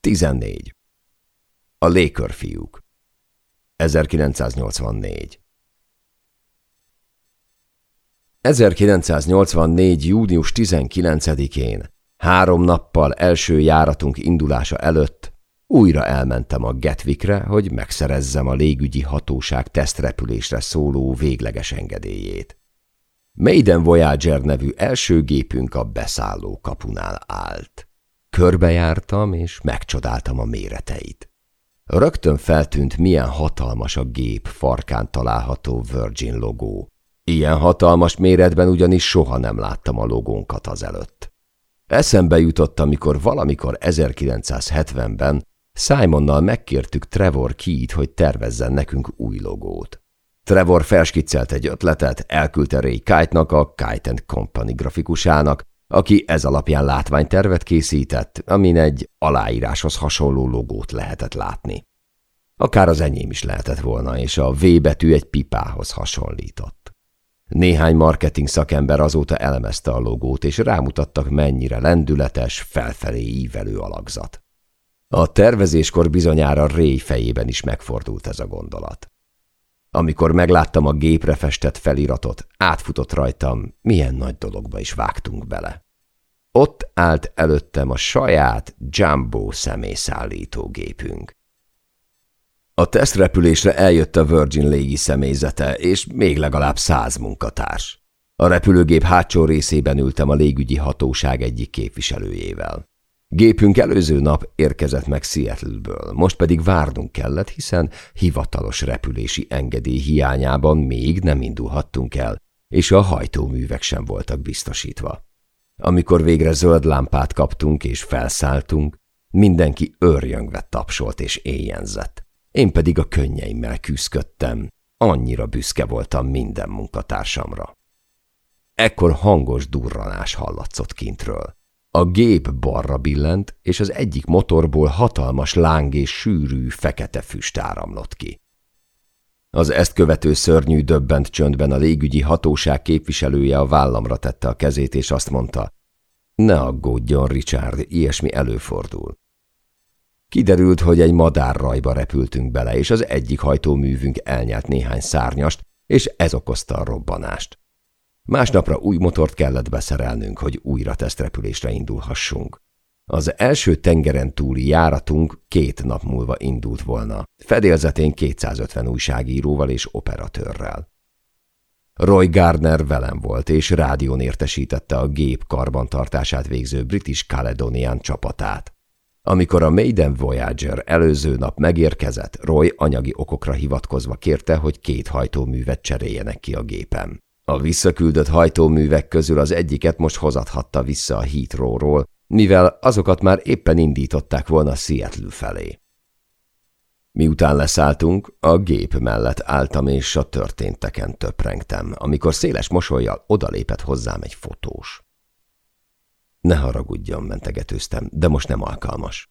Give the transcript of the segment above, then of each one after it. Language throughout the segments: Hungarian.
14. A légkörfiúk 1984 1984. június 19-én, három nappal első járatunk indulása előtt újra elmentem a Getvikre, hogy megszerezzem a légügyi hatóság tesztrepülésre szóló végleges engedélyét. Maiden Voyager nevű első gépünk a beszálló kapunál állt. Körbejártam, és megcsodáltam a méreteit. Rögtön feltűnt, milyen hatalmas a gép farkán található Virgin logó. Ilyen hatalmas méretben ugyanis soha nem láttam a logónkat azelőtt. Eszembe jutott, amikor valamikor 1970-ben Simonnal megkértük Trevor Keat, hogy tervezzen nekünk új logót. Trevor felskiccelt egy ötletet, elküldte Ray Kite-nak, a Kite Company grafikusának, aki ez alapján látványtervet készített, amin egy aláíráshoz hasonló logót lehetett látni. Akár az enyém is lehetett volna, és a V betű egy pipához hasonlított. Néhány marketing szakember azóta elemezte a logót, és rámutattak, mennyire lendületes, felfelé ívelő alakzat. A tervezéskor bizonyára Ray fejében is megfordult ez a gondolat. Amikor megláttam a gépre festett feliratot, átfutott rajtam, milyen nagy dologba is vágtunk bele. Ott állt előttem a saját Jumbo személyszállítógépünk. A tesztrepülésre eljött a Virgin légi személyzete, és még legalább száz munkatárs. A repülőgép hátsó részében ültem a légügyi hatóság egyik képviselőjével. Gépünk előző nap érkezett meg Seattle-ből, most pedig várnunk kellett, hiszen hivatalos repülési engedély hiányában még nem indulhattunk el, és a hajtóművek sem voltak biztosítva. Amikor végre zöld lámpát kaptunk és felszálltunk, mindenki őrjöngve tapsolt és éjjenzett. Én pedig a könnyeimmel küzdködtem, annyira büszke voltam minden munkatársamra. Ekkor hangos durranás hallatszott kintről. A gép balra billent, és az egyik motorból hatalmas láng és sűrű, fekete füst áramlott ki. Az ezt követő szörnyű döbbent csöndben a légügyi hatóság képviselője a vállamra tette a kezét, és azt mondta, ne aggódjon, Richard, ilyesmi előfordul. Kiderült, hogy egy madárrajba repültünk bele, és az egyik hajtóművünk elnyelt néhány szárnyast, és ez okozta a robbanást. Másnapra új motort kellett beszerelnünk, hogy újra tesztrepülésre indulhassunk. Az első tengeren túli járatunk két nap múlva indult volna, fedélzetén 250 újságíróval és operatőrrel. Roy Gardner velem volt, és rádión értesítette a gép karbantartását végző British Caledonian csapatát. Amikor a Maiden Voyager előző nap megérkezett, Roy anyagi okokra hivatkozva kérte, hogy két hajtóművet cseréljenek ki a gépem. A visszaküldött hajtóművek közül az egyiket most hozathatta vissza a Heathrow-ról, mivel azokat már éppen indították volna Seattle felé. Miután leszálltunk, a gép mellett álltam és a történteken töprengtem, amikor széles mosolyjal odalépett hozzám egy fotós. Ne haragudjon, mentegetőztem, de most nem alkalmas.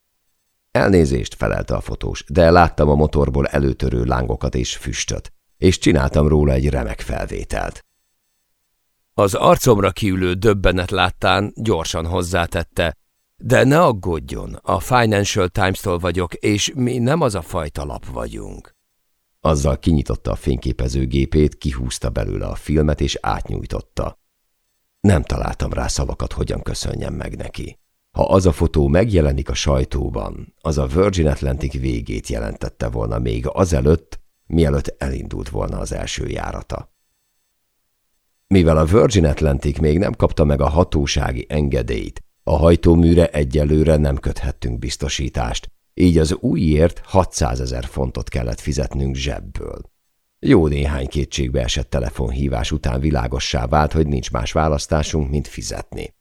Elnézést, felelte a fotós, de láttam a motorból előtörő lángokat és füstöt, és csináltam róla egy remek felvételt. Az arcomra kiülő döbbenet láttán gyorsan hozzátette, de ne aggódjon, a Financial Times-tól vagyok, és mi nem az a fajta lap vagyunk. Azzal kinyitotta a fényképezőgépét, kihúzta belőle a filmet, és átnyújtotta. Nem találtam rá szavakat, hogyan köszönjem meg neki. Ha az a fotó megjelenik a sajtóban, az a Virgin Atlantic végét jelentette volna még azelőtt, mielőtt elindult volna az első járata. Mivel a Virgin Atlantic még nem kapta meg a hatósági engedélyt, a hajtóműre egyelőre nem köthettünk biztosítást, így az újért 600 ezer fontot kellett fizetnünk zsebből. Jó néhány kétségbe esett telefonhívás után világossá vált, hogy nincs más választásunk, mint fizetni.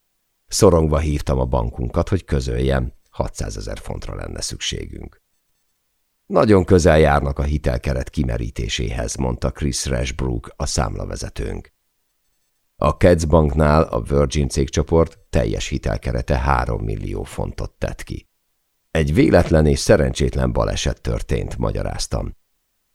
Szorongva hívtam a bankunkat, hogy közöljem, 600 ezer fontra lenne szükségünk. Nagyon közel járnak a hitelkeret kimerítéséhez, mondta Chris Rashbrook, a számlavezetőnk. A Cats Banknál a Virgin cégcsoport teljes hitelkerete 3 millió fontot tett ki. Egy véletlen és szerencsétlen baleset történt, magyaráztam.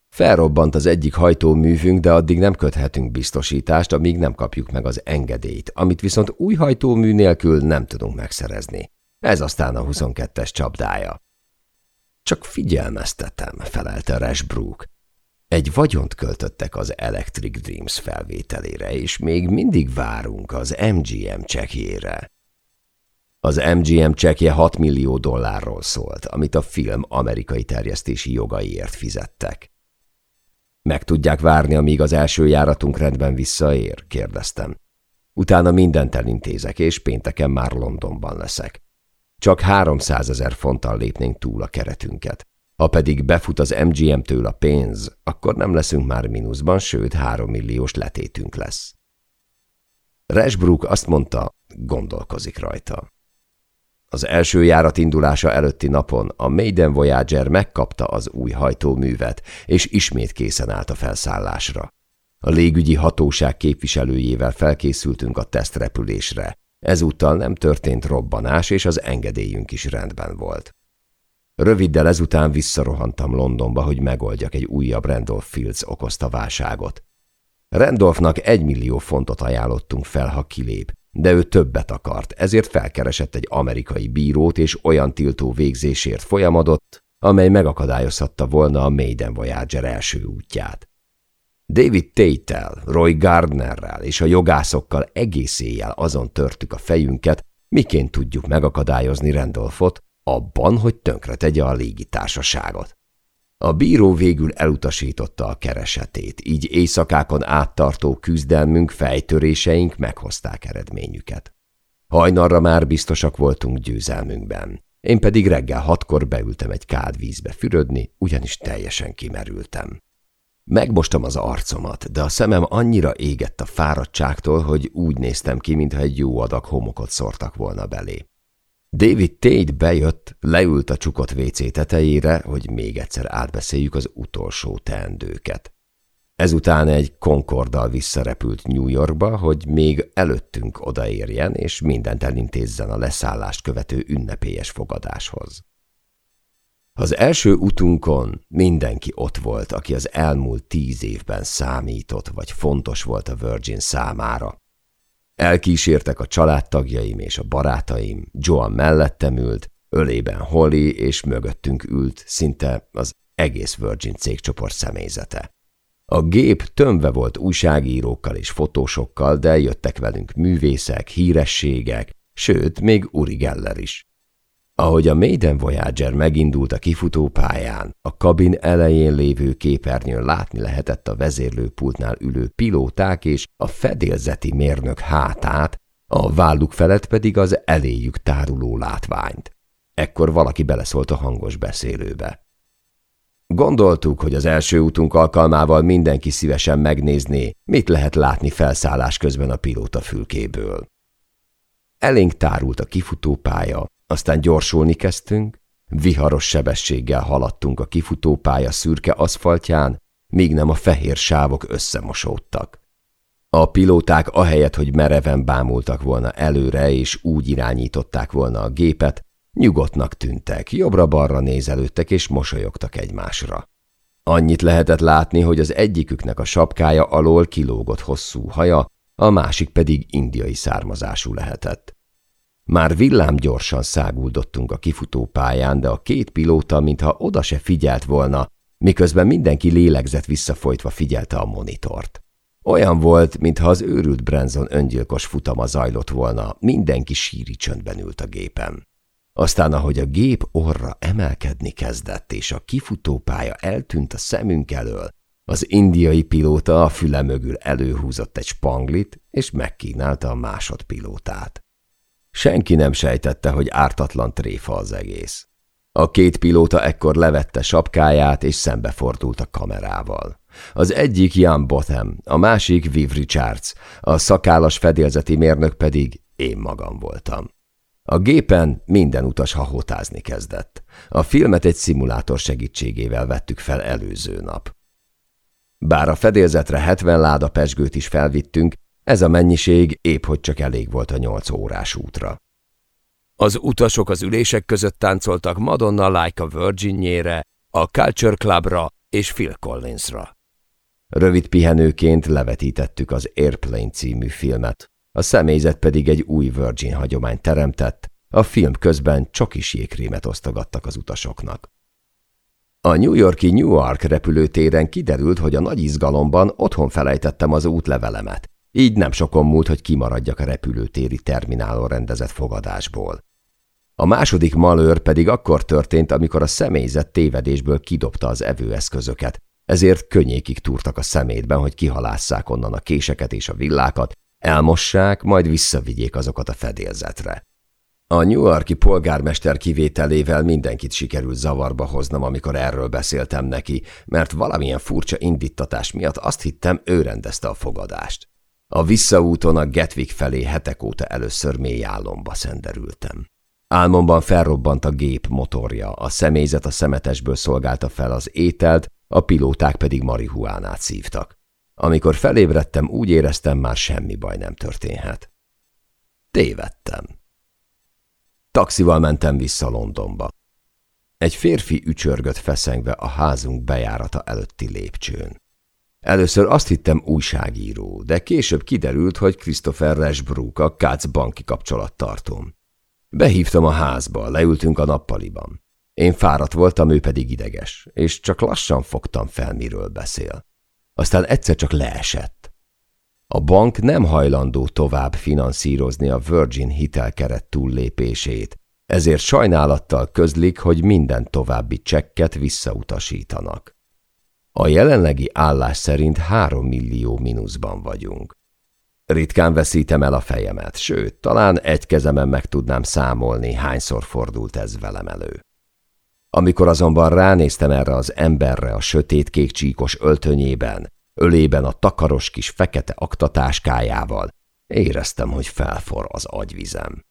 Felrobbant az egyik hajtóművünk, de addig nem köthetünk biztosítást, amíg nem kapjuk meg az engedélyt, amit viszont új hajtómű nélkül nem tudunk megszerezni. Ez aztán a 22-es csapdája. Csak figyelmeztetem, felelte Rashbrook. Egy vagyont költöttek az Electric Dreams felvételére, és még mindig várunk az MGM csekjére. Az MGM csekje 6 millió dollárról szólt, amit a film amerikai terjesztési jogaiért fizettek. Meg tudják várni, amíg az első járatunk rendben visszaér? kérdeztem. Utána mindent elintézek, és pénteken már Londonban leszek. Csak 300 ezer fonttal lépnénk túl a keretünket. Ha pedig befut az MGM-től a pénz, akkor nem leszünk már mínuszban, sőt, három milliós letétünk lesz. Rashbrook azt mondta, gondolkozik rajta. Az első járat indulása előtti napon a Maiden Voyager megkapta az új hajtóművet, és ismét készen állt a felszállásra. A légügyi hatóság képviselőjével felkészültünk a tesztrepülésre. Ezúttal nem történt robbanás, és az engedélyünk is rendben volt. Röviddel ezután visszarohantam Londonba, hogy megoldjak egy újabb Randolph Fields okozta válságot. Randolphnak egy millió fontot ajánlottunk fel, ha kilép, de ő többet akart, ezért felkeresett egy amerikai bírót, és olyan tiltó végzésért folyamodott, amely megakadályozhatta volna a Maiden Voyager első útját. David Tate-tel, Roy Gardnerrel és a jogászokkal egész éjjel azon törtük a fejünket, miként tudjuk megakadályozni Randolphot, abban, hogy tönkretegye a légitársaságot. A bíró végül elutasította a keresetét, így éjszakákon áttartó küzdelmünk, fejtöréseink meghozták eredményüket. Hajnalra már biztosak voltunk győzelmünkben. Én pedig reggel hatkor beültem egy kádvízbe fürödni, ugyanis teljesen kimerültem. Megmostam az arcomat, de a szemem annyira égett a fáradtságtól, hogy úgy néztem ki, mintha egy jó adag homokot szórtak volna belé. David Tate bejött, leült a csukott WC tetejére, hogy még egyszer átbeszéljük az utolsó teendőket. Ezután egy Concorddal visszarepült New Yorkba, hogy még előttünk odaérjen, és mindent elintézzen a leszállást követő ünnepélyes fogadáshoz. Az első utunkon mindenki ott volt, aki az elmúlt tíz évben számított, vagy fontos volt a Virgin számára. Elkísértek a családtagjaim és a barátaim, Joan mellettem ült, ölében Holly és mögöttünk ült szinte az egész Virgin cégcsoport személyzete. A gép tömve volt újságírókkal és fotósokkal, de jöttek velünk művészek, hírességek, sőt, még Uri Geller is. Ahogy a Maiden Voyager megindult a kifutópályán, a kabin elején lévő képernyőn látni lehetett a vezérlőpultnál ülő pilóták és a fedélzeti mérnök hátát, a válluk felett pedig az eléjük táruló látványt. Ekkor valaki beleszólt a hangos beszélőbe. Gondoltuk, hogy az első útunk alkalmával mindenki szívesen megnézné, mit lehet látni felszállás közben a pilóta fülkéből. Elénk tárult a kifutópálya, aztán gyorsulni kezdtünk, viharos sebességgel haladtunk a kifutópálya szürke aszfaltján, míg nem a fehér sávok összemosódtak. A pilóták ahelyett, hogy mereven bámultak volna előre és úgy irányították volna a gépet, nyugodtnak tűntek, jobbra-balra nézelődtek és mosolyogtak egymásra. Annyit lehetett látni, hogy az egyiküknek a sapkája alól kilógott hosszú haja, a másik pedig indiai származású lehetett. Már villám gyorsan száguldottunk a kifutó pályán, de a két pilóta, mintha oda se figyelt volna, miközben mindenki lélegzett visszafolytva figyelte a monitort. Olyan volt, mintha az őrült Branson öngyilkos futama zajlott volna, mindenki síri csöndben ült a gépen. Aztán, ahogy a gép orra emelkedni kezdett, és a kifutópálya eltűnt a szemünk elől, az indiai pilóta a füle mögül előhúzott egy spanglit, és megkínálta a másodpilótát. Senki nem sejtette, hogy ártatlan tréfa az egész. A két pilóta ekkor levette sapkáját, és szembefordult a kamerával. Az egyik Jan Botham, a másik Viv Richards, a szakállas fedélzeti mérnök pedig én magam voltam. A gépen minden utas hahotázni kezdett. A filmet egy szimulátor segítségével vettük fel előző nap. Bár a fedélzetre 70 láda pesgőt is felvittünk, ez a mennyiség épp hogy csak elég volt a nyolc órás útra. Az utasok az ülések között táncoltak Madonna Like a Virginjére, a Culture Clubra és Phil Collinsra. Rövid pihenőként levetítettük az Airplane című filmet, a személyzet pedig egy új Virgin hagyományt teremtett, a film közben csak is jégkrémet osztogattak az utasoknak. A New Yorki Newark repülőtéren kiderült, hogy a nagy izgalomban otthon felejtettem az útlevelemet. Így nem sokon múlt, hogy kimaradjak a repülőtéri terminálon rendezett fogadásból. A második malőr pedig akkor történt, amikor a személyzet tévedésből kidobta az evőeszközöket, ezért könnyékig túrtak a szemétben, hogy kihalásszák onnan a késeket és a villákat, elmossák, majd visszavigyék azokat a fedélzetre. A Newarki polgármester kivételével mindenkit sikerült zavarba hoznom, amikor erről beszéltem neki, mert valamilyen furcsa indítatás miatt azt hittem, ő rendezte a fogadást. A visszaúton a Getwick felé hetek óta először mély álomba szenderültem. Álmomban felrobbant a gép motorja, a személyzet a szemetesből szolgálta fel az ételt, a pilóták pedig marihuánát szívtak. Amikor felébredtem, úgy éreztem, már semmi baj nem történhet. Tévedtem. Taxival mentem vissza Londonba. Egy férfi ücsörgött feszengve a házunk bejárata előtti lépcsőn. Először azt hittem újságíró, de később kiderült, hogy Christopher Rashbrook, a Katz banki kapcsolattartóm. Behívtam a házba, leültünk a nappaliban. Én fáradt voltam, ő pedig ideges, és csak lassan fogtam fel, miről beszél. Aztán egyszer csak leesett. A bank nem hajlandó tovább finanszírozni a Virgin hitelkeret túllépését, ezért sajnálattal közlik, hogy minden további csekket visszautasítanak. A jelenlegi állás szerint három millió mínuszban vagyunk. Ritkán veszítem el a fejemet, sőt, talán egy kezemen meg tudnám számolni, hányszor fordult ez velem elő. Amikor azonban ránéztem erre az emberre a sötét-kék csíkos öltönyében, ölében a takaros kis fekete aktatáskájával, éreztem, hogy felfor az agyvizem.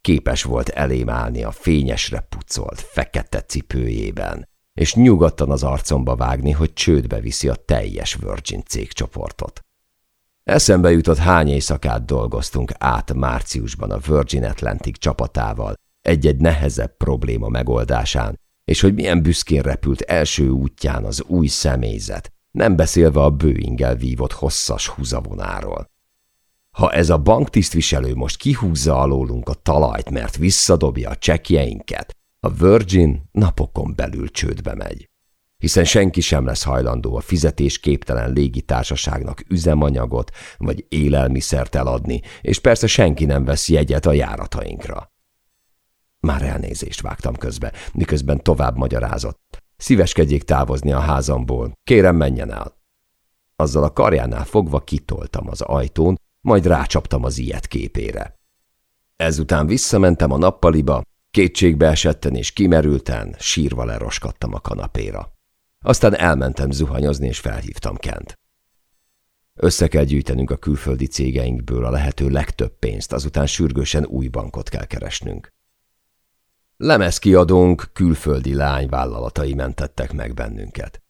Képes volt elém állni a fényesre pucolt, fekete cipőjében, és nyugodtan az arcomba vágni, hogy csődbe viszi a teljes Virgin cégcsoportot. Eszembe jutott, hány éjszakát dolgoztunk át márciusban a Virgin Atlantic csapatával egy-egy nehezebb probléma megoldásán, és hogy milyen büszkén repült első útján az új személyzet, nem beszélve a bőingel vívott hosszas húzavonáról. Ha ez a banktisztviselő most kihúzza alólunk a talajt, mert visszadobja a csekjeinket, a Virgin napokon belül csődbe megy. Hiszen senki sem lesz hajlandó a fizetésképtelen légitársaságnak üzemanyagot vagy élelmiszert eladni, és persze senki nem vesz jegyet a járatainkra. Már elnézést vágtam közbe, miközben tovább magyarázott. Szíveskedjék távozni a házamból, kérem menjen el. Azzal a karjánál fogva kitoltam az ajtón, majd rácsaptam az ilyet képére. Ezután visszamentem a nappaliba, kétségbe esetten és kimerülten, sírva leroskadtam a kanapéra. Aztán elmentem zuhanyozni, és felhívtam Kent. Össze kell gyűjtenünk a külföldi cégeinkből a lehető legtöbb pénzt, azután sürgősen új bankot kell keresnünk. Lemezkiadónk külföldi lányvállalatai mentettek meg bennünket.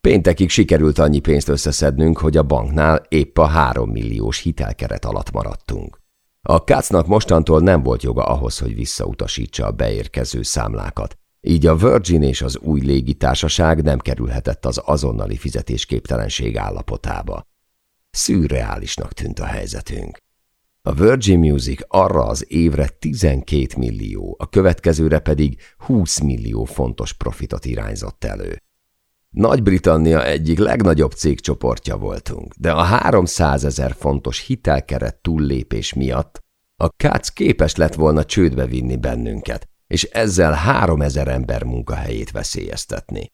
Péntekig sikerült annyi pénzt összeszednünk, hogy a banknál épp a három milliós hitelkeret alatt maradtunk. A Kácnak mostantól nem volt joga ahhoz, hogy visszautasítsa a beérkező számlákat, így a Virgin és az új légitársaság nem kerülhetett az azonnali fizetésképtelenség állapotába. Szürreálisnak tűnt a helyzetünk. A Virgin Music arra az évre 12 millió, a következőre pedig 20 millió fontos profitot irányzott elő. Nagy-Britannia egyik legnagyobb cégcsoportja voltunk, de a 300 ezer fontos hitelkeret túllépés miatt a Katz képes lett volna csődbe vinni bennünket, és ezzel 3000 ember munkahelyét veszélyeztetni.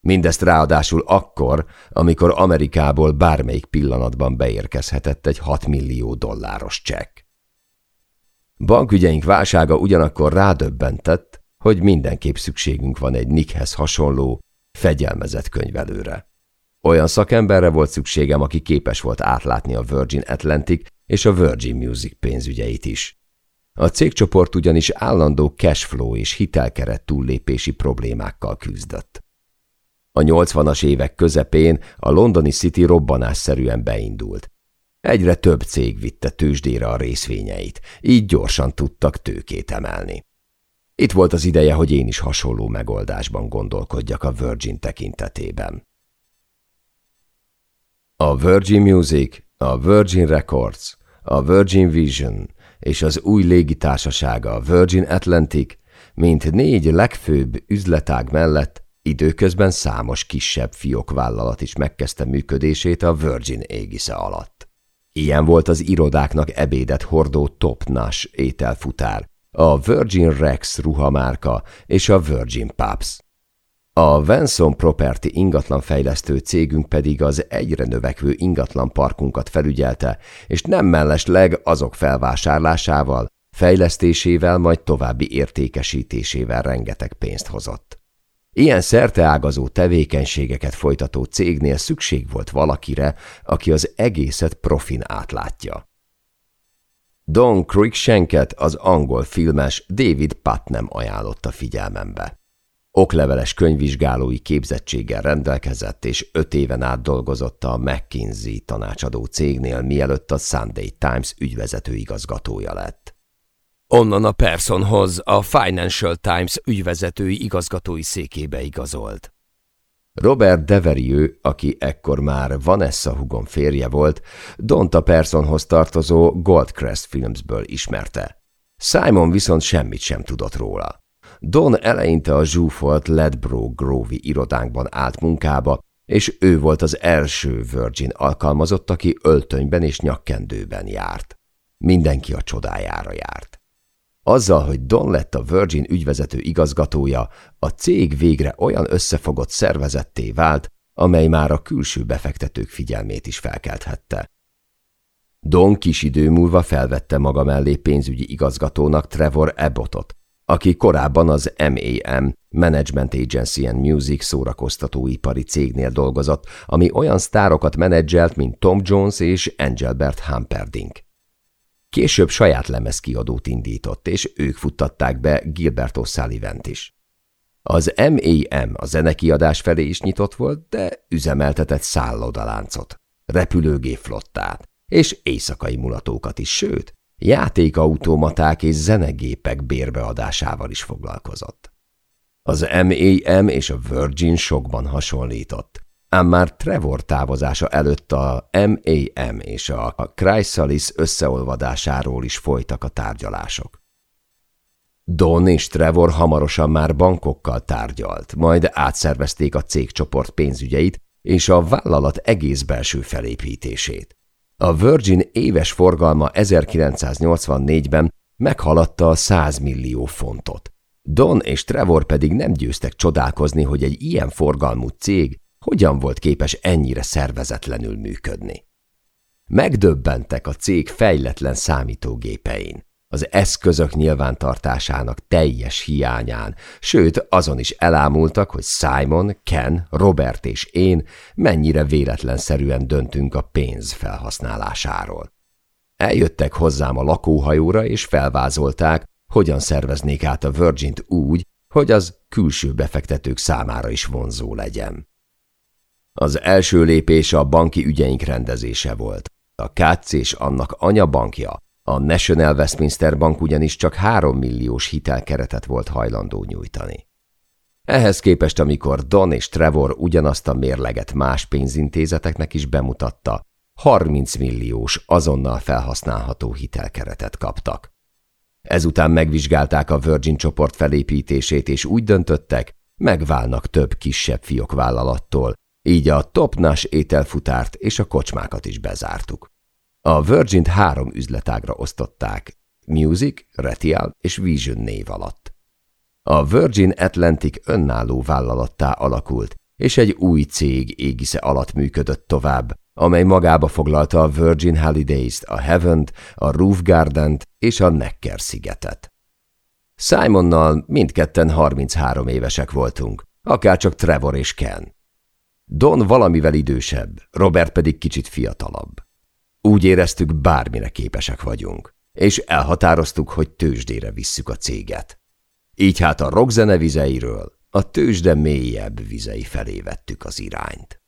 Mindezt ráadásul akkor, amikor Amerikából bármelyik pillanatban beérkezhetett egy 6 millió dolláros csekk. Bankügyeink válsága ugyanakkor rádöbbentett, hogy mindenképp szükségünk van egy Nickhez hasonló, fegyelmezett könyvelőre. Olyan szakemberre volt szükségem, aki képes volt átlátni a Virgin Atlantic és a Virgin Music pénzügyeit is. A cégcsoport ugyanis állandó cashflow és hitelkeret túllépési problémákkal küzdött. A 80-as évek közepén a londoni City robbanásszerűen beindult. Egyre több cég vitte tőzsdére a részvényeit, így gyorsan tudtak tőkét emelni. Itt volt az ideje, hogy én is hasonló megoldásban gondolkodjak a Virgin tekintetében. A Virgin Music, a Virgin Records, a Virgin Vision és az új légitársasága a Virgin Atlantic, mint négy legfőbb üzletág mellett Időközben számos kisebb fiókvállalat is megkezdte működését a Virgin égisze alatt. Ilyen volt az irodáknak ebédet hordó Top Nash ételfutár, a Virgin Rex ruhamárka és a Virgin Pubs. A Venson Property ingatlanfejlesztő cégünk pedig az egyre növekvő ingatlan parkunkat felügyelte, és nem mellesleg azok felvásárlásával, fejlesztésével, majd további értékesítésével rengeteg pénzt hozott. Ilyen szerteágazó tevékenységeket folytató cégnél szükség volt valakire, aki az egészet profin átlátja. Don Cruikshanket az angol filmes David Putnam ajánlotta figyelmembe. Okleveles könyvvizsgálói képzettséggel rendelkezett, és öt éven át dolgozott a McKinsey tanácsadó cégnél, mielőtt a Sunday Times ügyvezető igazgatója lett. Onnan a Personhoz a Financial Times ügyvezetői igazgatói székébe igazolt. Robert Deverieux, aki ekkor már Vanessa Hugon férje volt, Donta Personhoz tartozó Goldcrest Filmsből ismerte. Simon viszont semmit sem tudott róla. Don eleinte a zsúfolt Ledbrow Grovey irodánkban állt munkába, és ő volt az első Virgin alkalmazott, aki öltönyben és nyakkendőben járt. Mindenki a csodájára járt. Azzal, hogy Don lett a Virgin ügyvezető igazgatója, a cég végre olyan összefogott szervezetté vált, amely már a külső befektetők figyelmét is felkelthette. Don kis idő múlva felvette maga mellé pénzügyi igazgatónak Trevor Abbottot, aki korábban az MAM Management Agency and Music szórakoztatóipari cégnél dolgozott, ami olyan sztárokat menedzselt, mint Tom Jones és Engelbert Humperdinck. Később saját lemezkiadót indított, és ők futtatták be Gilbert osulivan is. Az MAM a zenekiadás felé is nyitott volt, de üzemeltetett szállodaláncot, repülőgépflottát és éjszakai mulatókat is, sőt, játékautomaták és zenegépek bérbeadásával is foglalkozott. Az MAM és a Virgin sokban hasonlított, ám már Trevor távozása előtt a MAM és a Chrysalis összeolvadásáról is folytak a tárgyalások. Don és Trevor hamarosan már bankokkal tárgyalt, majd átszervezték a cégcsoport pénzügyeit és a vállalat egész belső felépítését. A Virgin éves forgalma 1984-ben meghaladta a 100 millió fontot. Don és Trevor pedig nem győztek csodálkozni, hogy egy ilyen forgalmú cég hogyan volt képes ennyire szervezetlenül működni. Megdöbbentek a cég fejletlen számítógépein, az eszközök nyilvántartásának teljes hiányán, sőt azon is elámultak, hogy Simon, Ken, Robert és én mennyire véletlenszerűen döntünk a pénz felhasználásáról. Eljöttek hozzám a lakóhajóra, és felvázolták, hogyan szerveznék át a Virgin-t úgy, hogy az külső befektetők számára is vonzó legyen. Az első lépés a banki ügyeink rendezése volt. A KC és annak anyabankja, a National Westminster Bank ugyanis csak három milliós hitelkeretet volt hajlandó nyújtani. Ehhez képest, amikor Don és Trevor ugyanazt a mérleget más pénzintézeteknek is bemutatta, 30 milliós azonnal felhasználható hitelkeretet kaptak. Ezután megvizsgálták a Virgin csoport felépítését, és úgy döntöttek, megválnak több kisebb fiókvállalattól, így a topnás ételfutárt és a kocsmákat is bezártuk. A Virgin-t három üzletágra osztották, Music, Retial és Vision név alatt. A Virgin Atlantic önálló vállalattá alakult, és egy új cég égisze alatt működött tovább, amely magába foglalta a Virgin Holidays-t, a Heaven-t, a Roof Garden-t és a Necker szigetet. Simonnal mindketten 33 évesek voltunk, akárcsak Trevor és Ken. Don valamivel idősebb, Robert pedig kicsit fiatalabb. Úgy éreztük, bármire képesek vagyunk, és elhatároztuk, hogy tőzsdére visszük a céget. Így hát a rockzene vizeiről a tőzsde mélyebb vizei felé vettük az irányt.